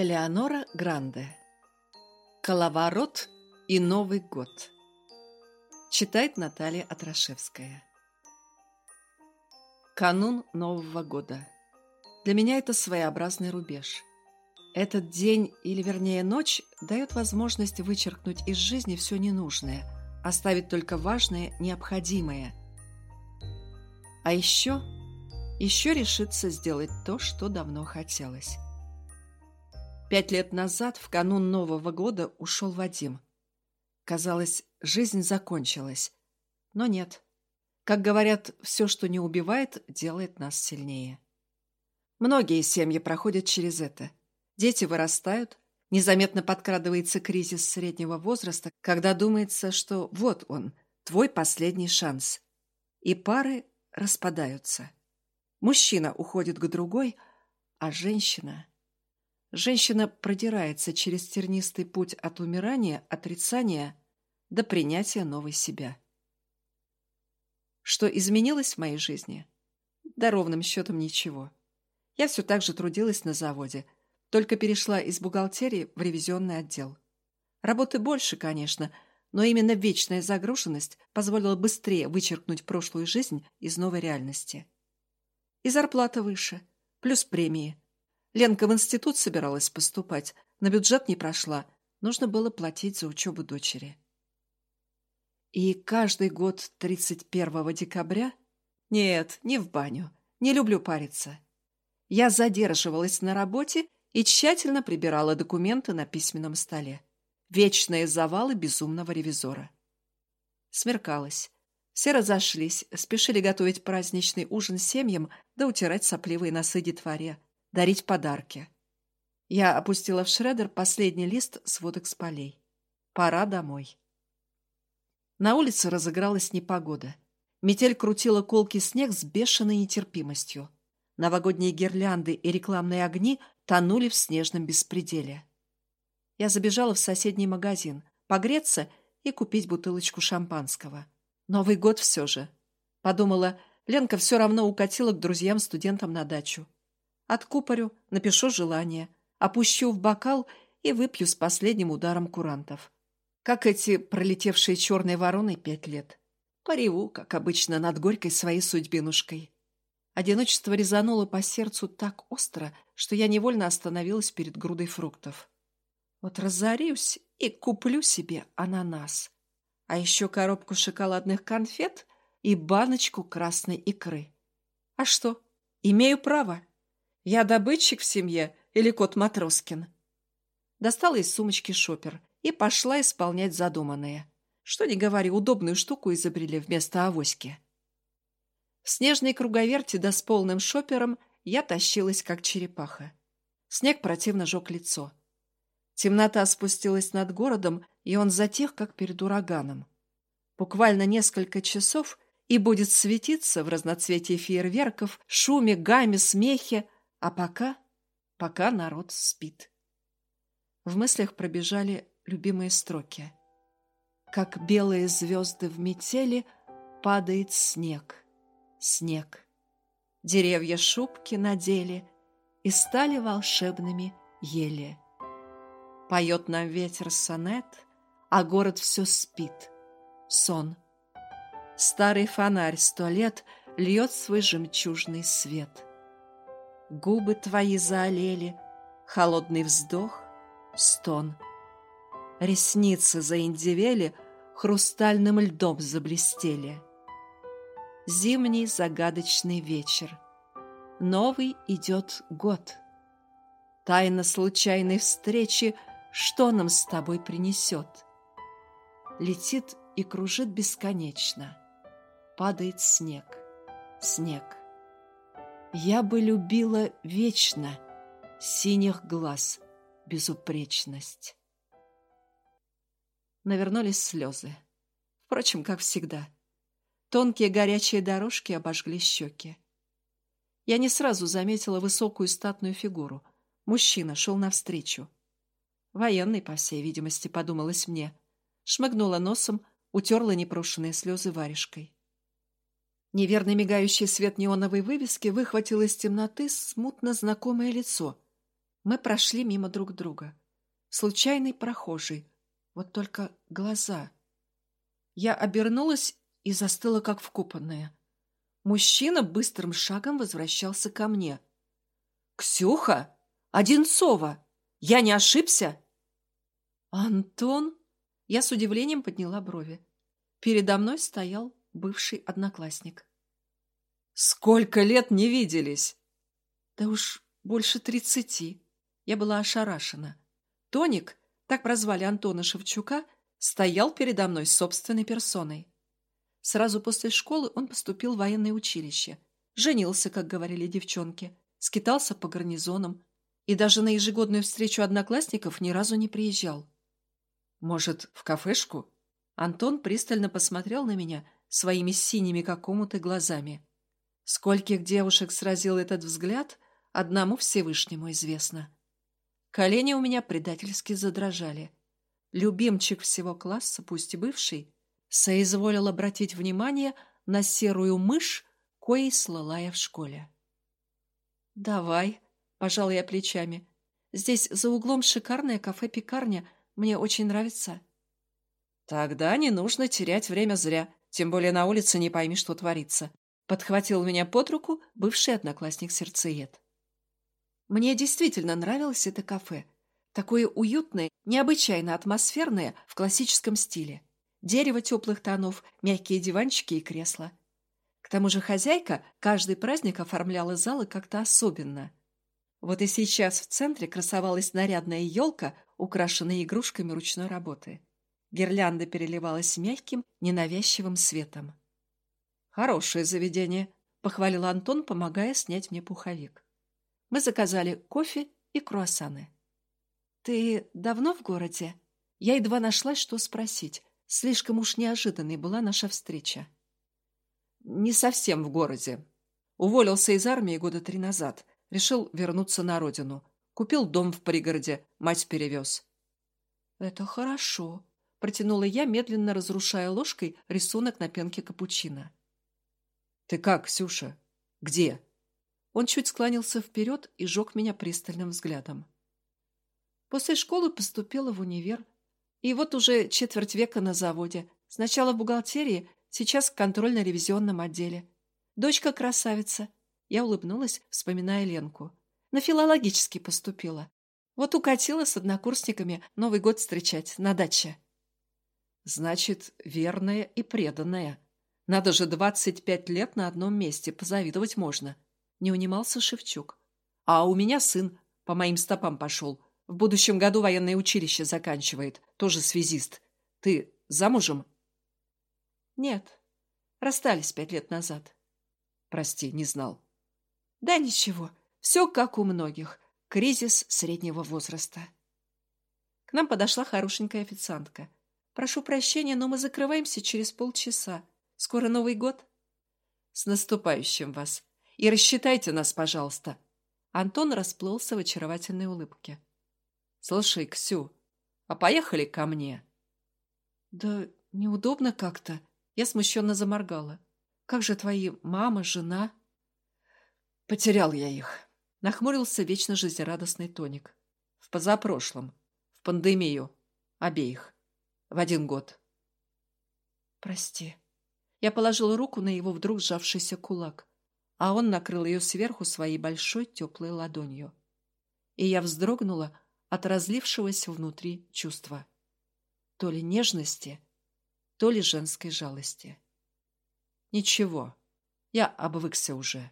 Элеонора Гранде. Коловорот и Новый год. Читает Наталья Атрашевская. Канун Нового года. Для меня это своеобразный рубеж. Этот день, или вернее ночь, дает возможность вычеркнуть из жизни все ненужное, оставить только важное, необходимое. А еще, еще решиться сделать то, что давно хотелось. Пять лет назад, в канун Нового года, ушел Вадим. Казалось, жизнь закончилась. Но нет. Как говорят, все, что не убивает, делает нас сильнее. Многие семьи проходят через это. Дети вырастают, незаметно подкрадывается кризис среднего возраста, когда думается, что вот он, твой последний шанс. И пары распадаются. Мужчина уходит к другой, а женщина... Женщина продирается через тернистый путь от умирания, отрицания до принятия новой себя. Что изменилось в моей жизни? Да ровным счетом ничего. Я все так же трудилась на заводе, только перешла из бухгалтерии в ревизионный отдел. Работы больше, конечно, но именно вечная загруженность позволила быстрее вычеркнуть прошлую жизнь из новой реальности. И зарплата выше, плюс премии – Ленка в институт собиралась поступать, на бюджет не прошла, нужно было платить за учебу дочери. И каждый год 31 декабря? Нет, не в баню, не люблю париться. Я задерживалась на работе и тщательно прибирала документы на письменном столе. Вечные завалы безумного ревизора. Смеркалось. Все разошлись, спешили готовить праздничный ужин семьям да утирать сопливые носы детворе дарить подарки. Я опустила в шредер последний лист сводок с полей. Пора домой. На улице разыгралась непогода. Метель крутила колкий снег с бешеной нетерпимостью. Новогодние гирлянды и рекламные огни тонули в снежном беспределе. Я забежала в соседний магазин, погреться и купить бутылочку шампанского. Новый год все же. Подумала, Ленка все равно укатила к друзьям-студентам на дачу. Откупорю, напишу желание, опущу в бокал и выпью с последним ударом курантов. Как эти пролетевшие черной вороной пять лет. Пореву, как обычно, над горькой своей судьбинушкой. Одиночество резануло по сердцу так остро, что я невольно остановилась перед грудой фруктов. Вот разорюсь и куплю себе ананас. А еще коробку шоколадных конфет и баночку красной икры. А что, имею право. Я добытчик в семье или кот Матроскин? Достала из сумочки шопер и пошла исполнять задуманное. Что не говори, удобную штуку изобрели вместо авоськи. В снежной круговерти да с полным шопером я тащилась, как черепаха. Снег противно жег лицо. Темнота спустилась над городом, и он затих, как перед ураганом. Буквально несколько часов и будет светиться в разноцветии фейерверков, шуме, гаме, смехе, а пока, пока народ спит. В мыслях пробежали любимые строки. Как белые звезды в метели падает снег, снег. Деревья шубки надели и стали волшебными ели. Поет нам ветер сонет, а город все спит. Сон. Старый фонарь сто лет льет свой жемчужный свет — Губы твои заолели, холодный вздох, стон. Ресницы заиндивели, хрустальным льдом заблестели. Зимний загадочный вечер. Новый идет год. Тайна случайной встречи, что нам с тобой принесет? Летит и кружит бесконечно. Падает снег, снег. Я бы любила вечно синих глаз безупречность. Навернулись слезы. Впрочем, как всегда. Тонкие горячие дорожки обожгли щеки. Я не сразу заметила высокую статную фигуру. Мужчина шел навстречу. Военный, по всей видимости, подумалось мне. Шмыгнула носом, утерла непрошенные слезы варежкой. Неверный мигающий свет неоновой вывески выхватил из темноты смутно знакомое лицо. Мы прошли мимо друг друга. Случайный прохожий. Вот только глаза. Я обернулась и застыла, как вкопанная. Мужчина быстрым шагом возвращался ко мне. «Ксюха! Одинцова! Я не ошибся?» «Антон?» Я с удивлением подняла брови. Передо мной стоял бывший одноклассник. «Сколько лет не виделись?» «Да уж больше тридцати». Я была ошарашена. Тоник, так прозвали Антона Шевчука, стоял передо мной собственной персоной. Сразу после школы он поступил в военное училище. Женился, как говорили девчонки, скитался по гарнизонам и даже на ежегодную встречу одноклассников ни разу не приезжал. «Может, в кафешку?» Антон пристально посмотрел на меня своими синими какому-то глазами. Скольких девушек сразил этот взгляд, одному Всевышнему известно. Колени у меня предательски задрожали. Любимчик всего класса, пусть и бывший, соизволил обратить внимание на серую мышь, коей слала я в школе. «Давай», — пожал я плечами. «Здесь за углом шикарное кафе-пекарня. Мне очень нравится». «Тогда не нужно терять время зря, тем более на улице не пойми, что творится», — подхватил меня под руку бывший одноклассник сердцеед. Мне действительно нравилось это кафе. Такое уютное, необычайно атмосферное в классическом стиле. Дерево теплых тонов, мягкие диванчики и кресла. К тому же хозяйка каждый праздник оформляла залы как-то особенно. Вот и сейчас в центре красовалась нарядная елка, украшенная игрушками ручной работы. Гирлянда переливалась мягким, ненавязчивым светом. «Хорошее заведение», — похвалил Антон, помогая снять мне пуховик. Мы заказали кофе и круассаны. «Ты давно в городе?» Я едва нашлась, что спросить. Слишком уж неожиданной была наша встреча. Не совсем в городе. Уволился из армии года три назад. Решил вернуться на родину. Купил дом в пригороде, мать перевез. «Это хорошо», — протянула я, медленно разрушая ложкой рисунок на пенке капучино. «Ты как, Ксюша? Где?» Он чуть склонился вперед и жег меня пристальным взглядом. После школы поступила в универ, и вот уже четверть века на заводе. Сначала в бухгалтерии, сейчас в контрольно-ревизионном отделе. Дочка красавица. Я улыбнулась, вспоминая Ленку. На филологический поступила. Вот укатила с однокурсниками Новый год встречать на даче. Значит, верная и преданная. Надо же двадцать пять лет на одном месте, позавидовать можно. Не унимался Шевчук. А у меня сын по моим стопам пошел. В будущем году военное училище заканчивает. Тоже связист. Ты замужем? Нет. Расстались пять лет назад. Прости, не знал. Да ничего. Все как у многих. Кризис среднего возраста. К нам подошла хорошенькая официантка. Прошу прощения, но мы закрываемся через полчаса. Скоро Новый год. С наступающим вас. И рассчитайте нас, пожалуйста. Антон расплылся в очаровательной улыбке. «Слушай, Ксю, а поехали ко мне?» «Да неудобно как-то». Я смущенно заморгала. «Как же твои мама, жена?» «Потерял я их», — нахмурился вечно жизнерадостный тоник. «В позапрошлом, в пандемию, обеих, в один год». «Прости». Я положила руку на его вдруг сжавшийся кулак, а он накрыл ее сверху своей большой теплой ладонью. И я вздрогнула, от разлившегося внутри чувства. То ли нежности, то ли женской жалости. Ничего, я обвыкся уже.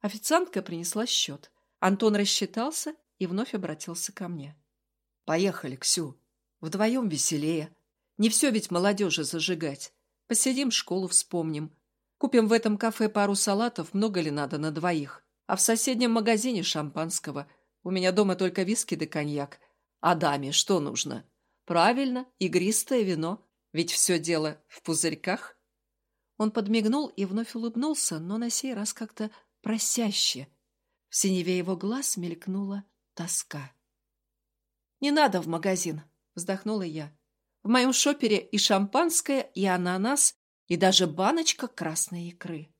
Официантка принесла счет. Антон рассчитался и вновь обратился ко мне. «Поехали, Ксю. Вдвоем веселее. Не все ведь молодежи зажигать. Посидим, школу вспомним. Купим в этом кафе пару салатов, много ли надо на двоих. А в соседнем магазине шампанского – у меня дома только виски да коньяк. А даме что нужно? Правильно, игристое вино. Ведь все дело в пузырьках. Он подмигнул и вновь улыбнулся, но на сей раз как-то просяще. В синеве его глаз мелькнула тоска. «Не надо в магазин», — вздохнула я. «В моем шопере и шампанское, и ананас, и даже баночка красной икры».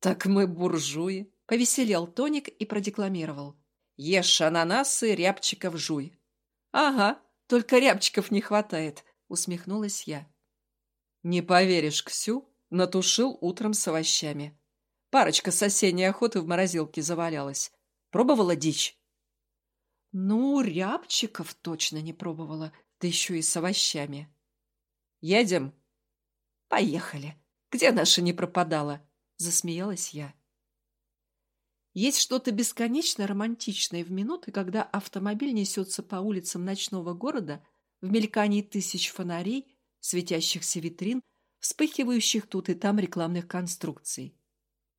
«Так мы буржуи», — повеселел Тоник и продекламировал. Ешь ананасы, рябчиков жуй. Ага, только рябчиков не хватает, усмехнулась я. Не поверишь, Ксю натушил утром с овощами. Парочка с осенней охоты в морозилке завалялась. Пробовала дичь? Ну, рябчиков точно не пробовала, да еще и с овощами. Едем? Поехали. Где наша не пропадала? Засмеялась я. Есть что-то бесконечно романтичное в минуты, когда автомобиль несется по улицам ночного города в мелькании тысяч фонарей, светящихся витрин, вспыхивающих тут и там рекламных конструкций.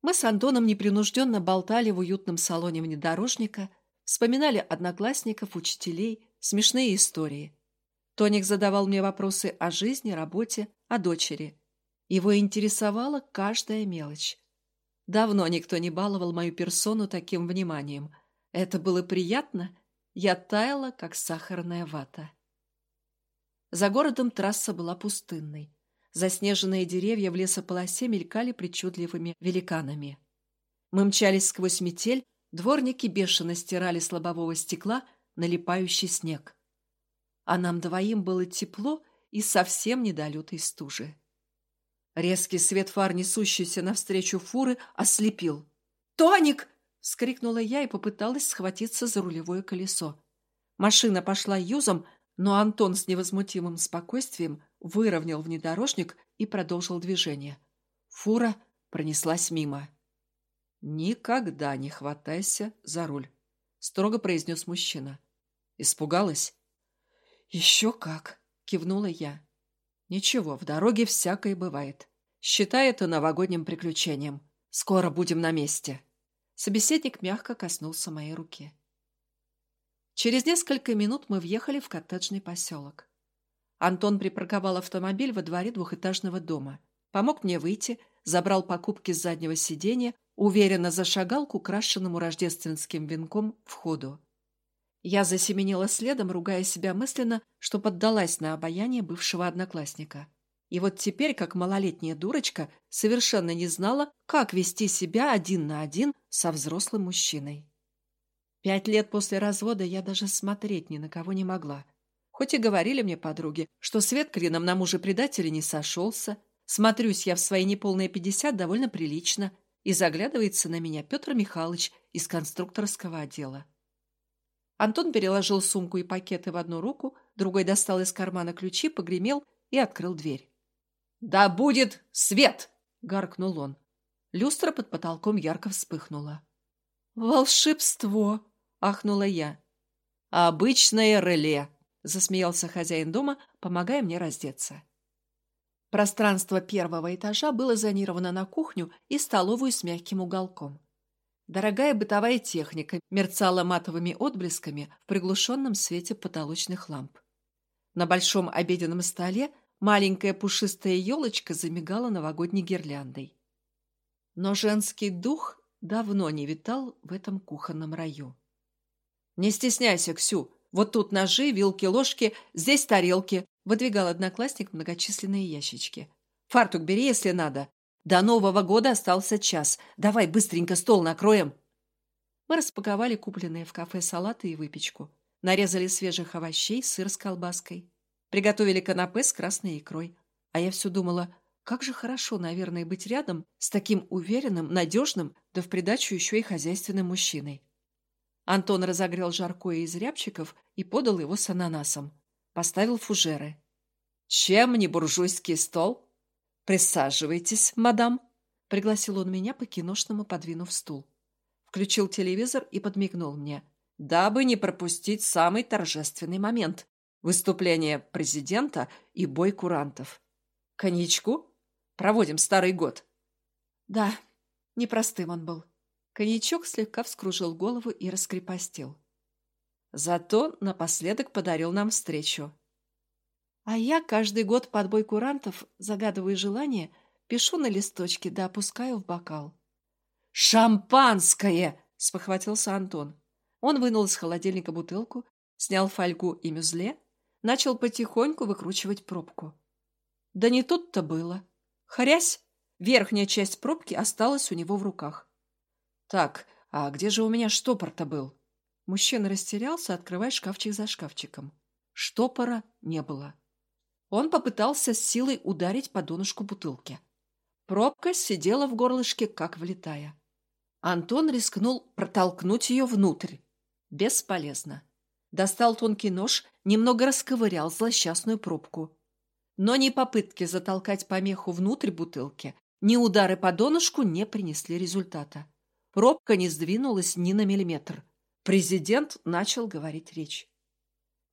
Мы с Антоном непринужденно болтали в уютном салоне внедорожника, вспоминали одноклассников, учителей, смешные истории. Тоник задавал мне вопросы о жизни, работе, о дочери. Его интересовала каждая мелочь. Давно никто не баловал мою персону таким вниманием. Это было приятно. Я таяла, как сахарная вата. За городом трасса была пустынной. Заснеженные деревья в лесополосе мелькали причудливыми великанами. Мы мчались сквозь метель, дворники бешено стирали с лобового стекла налипающий снег. А нам двоим было тепло и совсем не до лютой стужи. Резкий свет фар, несущийся навстречу фуры, ослепил. «Тоник!» — вскрикнула я и попыталась схватиться за рулевое колесо. Машина пошла юзом, но Антон с невозмутимым спокойствием выровнял внедорожник и продолжил движение. Фура пронеслась мимо. «Никогда не хватайся за руль», — строго произнес мужчина. «Испугалась?» «Еще как!» — кивнула я. Ничего, в дороге всякое бывает. Считай это новогодним приключением. Скоро будем на месте. Собеседник мягко коснулся моей руки. Через несколько минут мы въехали в коттеджный поселок. Антон припарковал автомобиль во дворе двухэтажного дома. Помог мне выйти, забрал покупки с заднего сиденья, уверенно зашагал к украшенному рождественским венком входу. Я засеменила следом, ругая себя мысленно, что поддалась на обаяние бывшего одноклассника. И вот теперь, как малолетняя дурочка, совершенно не знала, как вести себя один на один со взрослым мужчиной. Пять лет после развода я даже смотреть ни на кого не могла. Хоть и говорили мне подруги, что свет клином на мужа-предателя не сошелся, смотрюсь я в свои неполные пятьдесят довольно прилично, и заглядывается на меня Петр Михайлович из конструкторского отдела. Антон переложил сумку и пакеты в одну руку, другой достал из кармана ключи, погремел и открыл дверь. «Да будет свет!» — гаркнул он. Люстра под потолком ярко вспыхнула. «Волшебство!» — ахнула я. «Обычное реле!» — засмеялся хозяин дома, помогая мне раздеться. Пространство первого этажа было зонировано на кухню и столовую с мягким уголком. Дорогая бытовая техника мерцала матовыми отблесками в приглушенном свете потолочных ламп. На большом обеденном столе маленькая пушистая елочка замигала новогодней гирляндой. Но женский дух давно не витал в этом кухонном раю. «Не стесняйся, Ксю, вот тут ножи, вилки, ложки, здесь тарелки», выдвигал одноклассник многочисленные ящички. «Фартук бери, если надо. До Нового года остался час. Давай быстренько стол накроем. Мы распаковали купленные в кафе салаты и выпечку. Нарезали свежих овощей, сыр с колбаской. Приготовили канапе с красной икрой. А я все думала, как же хорошо, наверное, быть рядом с таким уверенным, надежным, да в придачу еще и хозяйственным мужчиной. Антон разогрел жаркое из рябчиков и подал его с ананасом. Поставил фужеры. «Чем не буржуйский стол?» «Присаживайтесь, мадам», — пригласил он меня по-киношному, подвинув стул. Включил телевизор и подмигнул мне, дабы не пропустить самый торжественный момент — выступление президента и бой курантов. «Коньячку? Проводим старый год». Да, непростым он был. Коньячок слегка вскружил голову и раскрепостил. Зато напоследок подарил нам встречу. А я каждый год под бой курантов загадываю желание, пишу на листочке да опускаю в бокал. «Шампанское!» — спохватился Антон. Он вынул из холодильника бутылку, снял фольгу и мюзле, начал потихоньку выкручивать пробку. Да не тут-то было. Хрясь, верхняя часть пробки осталась у него в руках. Так, а где же у меня штопор-то был? Мужчина растерялся, открывая шкафчик за шкафчиком. Штопора не было. Он попытался с силой ударить по донышку бутылки. Пробка сидела в горлышке, как влетая. Антон рискнул протолкнуть ее внутрь. Бесполезно. Достал тонкий нож, немного расковырял злосчастную пробку. Но ни попытки затолкать помеху внутрь бутылки, ни удары по донышку не принесли результата. Пробка не сдвинулась ни на миллиметр. Президент начал говорить речь.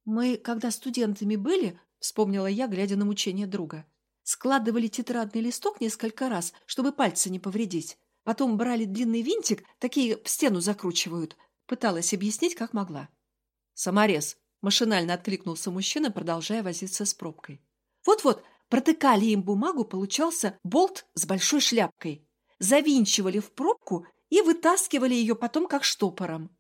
«Мы, когда студентами были, — вспомнила я, глядя на мучение друга, — складывали тетрадный листок несколько раз, чтобы пальцы не повредить. Потом брали длинный винтик, такие в стену закручивают. Пыталась объяснить, как могла. «Саморез!» — машинально откликнулся мужчина, продолжая возиться с пробкой. «Вот-вот, протыкали им бумагу, получался болт с большой шляпкой. Завинчивали в пробку и вытаскивали ее потом как штопором.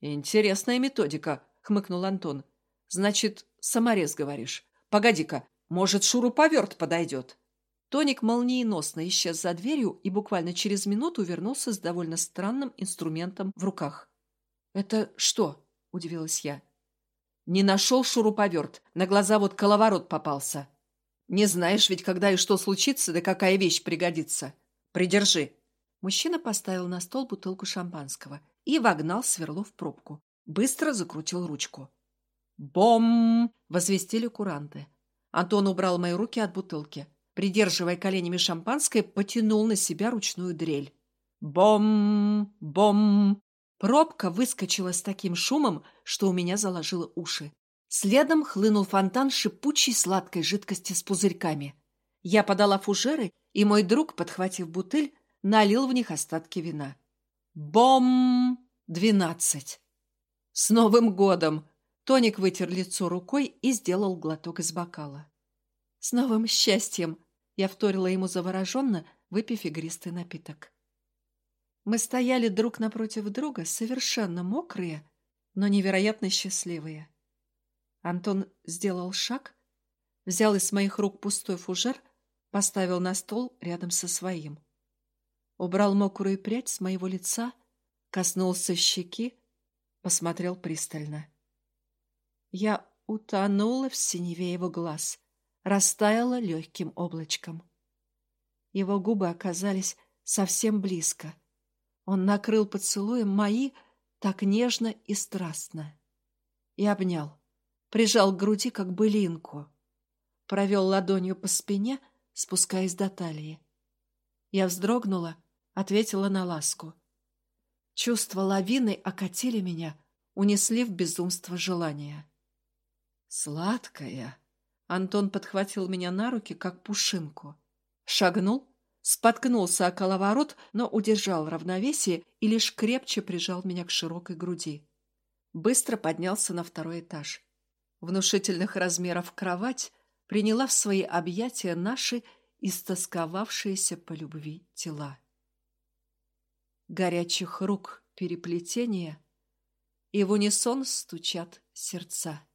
«Интересная методика», — хмыкнул Антон. «Значит, саморез, говоришь? Погоди-ка, может, шуруповерт подойдет?» Тоник молниеносно исчез за дверью и буквально через минуту вернулся с довольно странным инструментом в руках. «Это что?» — удивилась я. «Не нашел шуруповерт. На глаза вот коловорот попался. Не знаешь ведь, когда и что случится, да какая вещь пригодится. Придержи». Мужчина поставил на стол бутылку шампанского и вогнал сверло в пробку. Быстро закрутил ручку. «Бом!» — возвестили куранты. Антон убрал мои руки от бутылки. Придерживая коленями шампанское, потянул на себя ручную дрель. Бом! Бом! Пробка выскочила с таким шумом, что у меня заложило уши. Следом хлынул фонтан шипучей сладкой жидкости с пузырьками. Я подала фужеры, и мой друг, подхватив бутыль, налил в них остатки вина. Бом! Двенадцать. С Новым годом! Тоник вытер лицо рукой и сделал глоток из бокала. С новым счастьем! Я вторила ему завороженно, выпив игристый напиток. Мы стояли друг напротив друга, совершенно мокрые, но невероятно счастливые. Антон сделал шаг, взял из моих рук пустой фужер, поставил на стол рядом со своим убрал мокрую прядь с моего лица, коснулся щеки, посмотрел пристально. Я утонула в синеве его глаз, растаяла легким облачком. Его губы оказались совсем близко. Он накрыл поцелуем мои так нежно и страстно. И обнял, прижал к груди, как былинку. Провел ладонью по спине, спускаясь до талии. Я вздрогнула, ответила на ласку. Чувства лавины окатили меня, унесли в безумство желания. «Сладкая!» Антон подхватил меня на руки, как пушинку. Шагнул, споткнулся о коловорот, но удержал равновесие и лишь крепче прижал меня к широкой груди. Быстро поднялся на второй этаж. Внушительных размеров кровать приняла в свои объятия наши истосковавшиеся по любви тела горячих рук переплетения, и в унисон стучат сердца.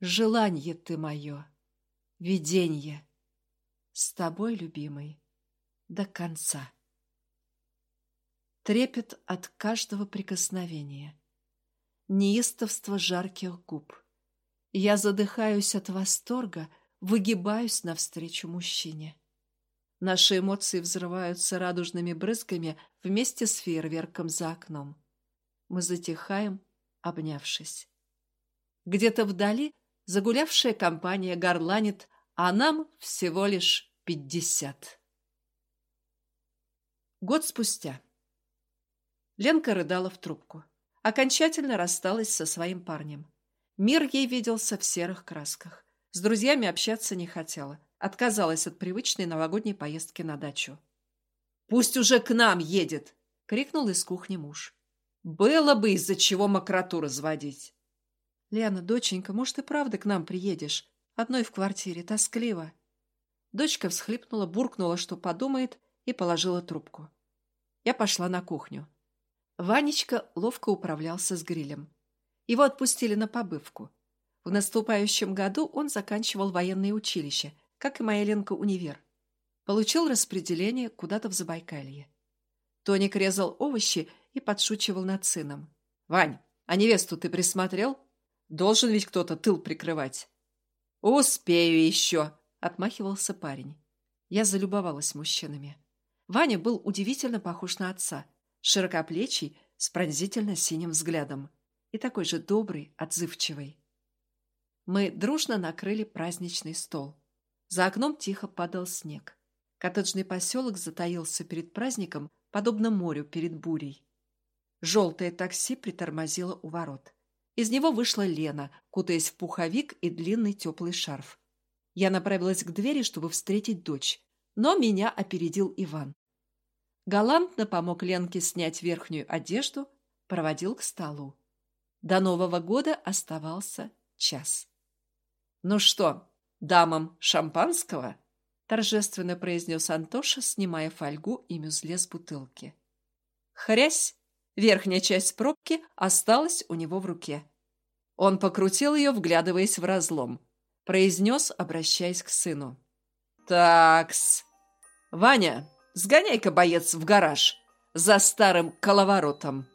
Желанье ты мое, виденье, с тобой, любимый, до конца. Трепет от каждого прикосновения, неистовство жарких губ. Я задыхаюсь от восторга, выгибаюсь навстречу мужчине. Наши эмоции взрываются радужными брызгами вместе с фейерверком за окном. Мы затихаем, обнявшись. Где-то вдали загулявшая компания горланит, а нам всего лишь пятьдесят. Год спустя. Ленка рыдала в трубку. Окончательно рассталась со своим парнем. Мир ей виделся в серых красках. С друзьями общаться не хотела отказалась от привычной новогодней поездки на дачу. «Пусть уже к нам едет!» — крикнул из кухни муж. «Было бы из-за чего мокроту разводить!» «Лена, доченька, может, и правда к нам приедешь? Одной в квартире, тоскливо!» Дочка всхлипнула, буркнула, что подумает, и положила трубку. Я пошла на кухню. Ванечка ловко управлялся с грилем. Его отпустили на побывку. В наступающем году он заканчивал военное училище — как и моя Ленка универ. Получил распределение куда-то в Забайкалье. Тоник резал овощи и подшучивал над сыном. «Вань, а невесту ты присмотрел? Должен ведь кто-то тыл прикрывать». «Успею еще», — отмахивался парень. Я залюбовалась мужчинами. Ваня был удивительно похож на отца, широкоплечий, с пронзительно синим взглядом и такой же добрый, отзывчивый. Мы дружно накрыли праздничный стол. За окном тихо падал снег. Коттеджный поселок затаился перед праздником, подобно морю перед бурей. Желтое такси притормозило у ворот. Из него вышла Лена, кутаясь в пуховик и длинный теплый шарф. Я направилась к двери, чтобы встретить дочь, но меня опередил Иван. Галантно помог Ленке снять верхнюю одежду, проводил к столу. До Нового года оставался час. «Ну что, дамам шампанского?» торжественно произнес Антоша, снимая фольгу и мюзле с бутылки. Хрясь! Верхняя часть пробки осталась у него в руке. Он покрутил ее, вглядываясь в разлом. Произнес, обращаясь к сыну. «Такс! Ваня, сгоняй-ка, боец, в гараж за старым коловоротом!»